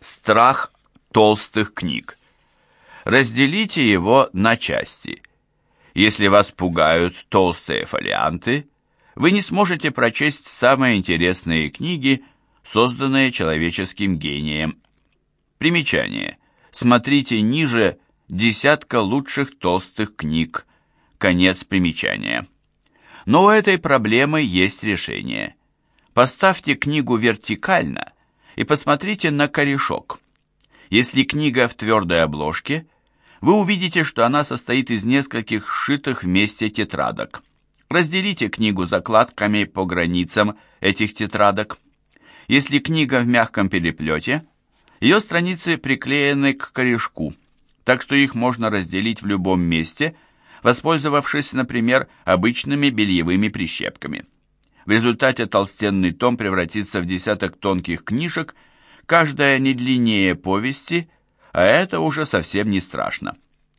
Страх толстых книг. Разделите его на части. Если вас пугают толстые фолианты, вы не сможете прочесть самые интересные книги, созданные человеческим гением. Примечание. Смотрите ниже десятка лучших толстых книг. Конец примечания. Но у этой проблемы есть решение. Поставьте книгу вертикально и посмотрите на корешок. Если книга в твердой обложке, вы увидите, что она состоит из нескольких сшитых вместе тетрадок. Разделите книгу закладками по границам этих тетрадок. Если книга в мягком переплете, ее страницы приклеены к корешку, так что их можно разделить в любом месте, воспользовавшись, например, обычными бельевыми прищепками. В результате толстенный том превратится в десяток тонких книжек, каждая не длиннее повести, а это уже совсем не страшно.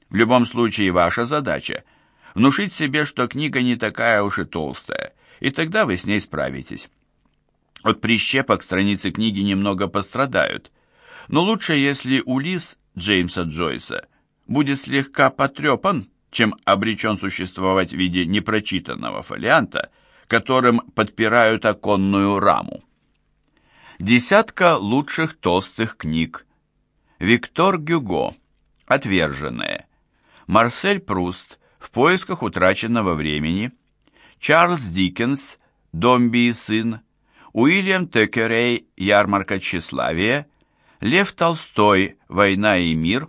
В любом случае ваша задача – внушить себе, что книга не такая уж и толстая, и тогда вы с ней справитесь. От прищепок страницы книги немного пострадают, но лучше, если улис Джеймса Джойса будет слегка потрепан, чем обречен существовать в виде непрочитанного фолианта – которым подпирают оконную раму. Десятка лучших толстых книг. Виктор Гюго. Отверженные. Марсель Пруст. В поисках утраченного времени. Чарльз Диккенс. Домби и сын. Уильям Текерей. Ярмарка тщеславия. Лев Толстой. Война и мир.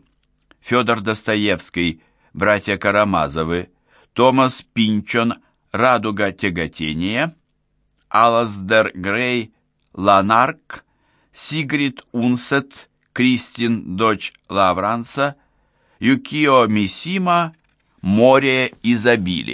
Федор Достоевский. Братья Карамазовы. Томас Пинчон. Радуга тяготения, Аласдер Грей, Ланарк, Сигрид Унсет, Кристин, дочь Лавранса, Юкио Мисима, Море изобилия.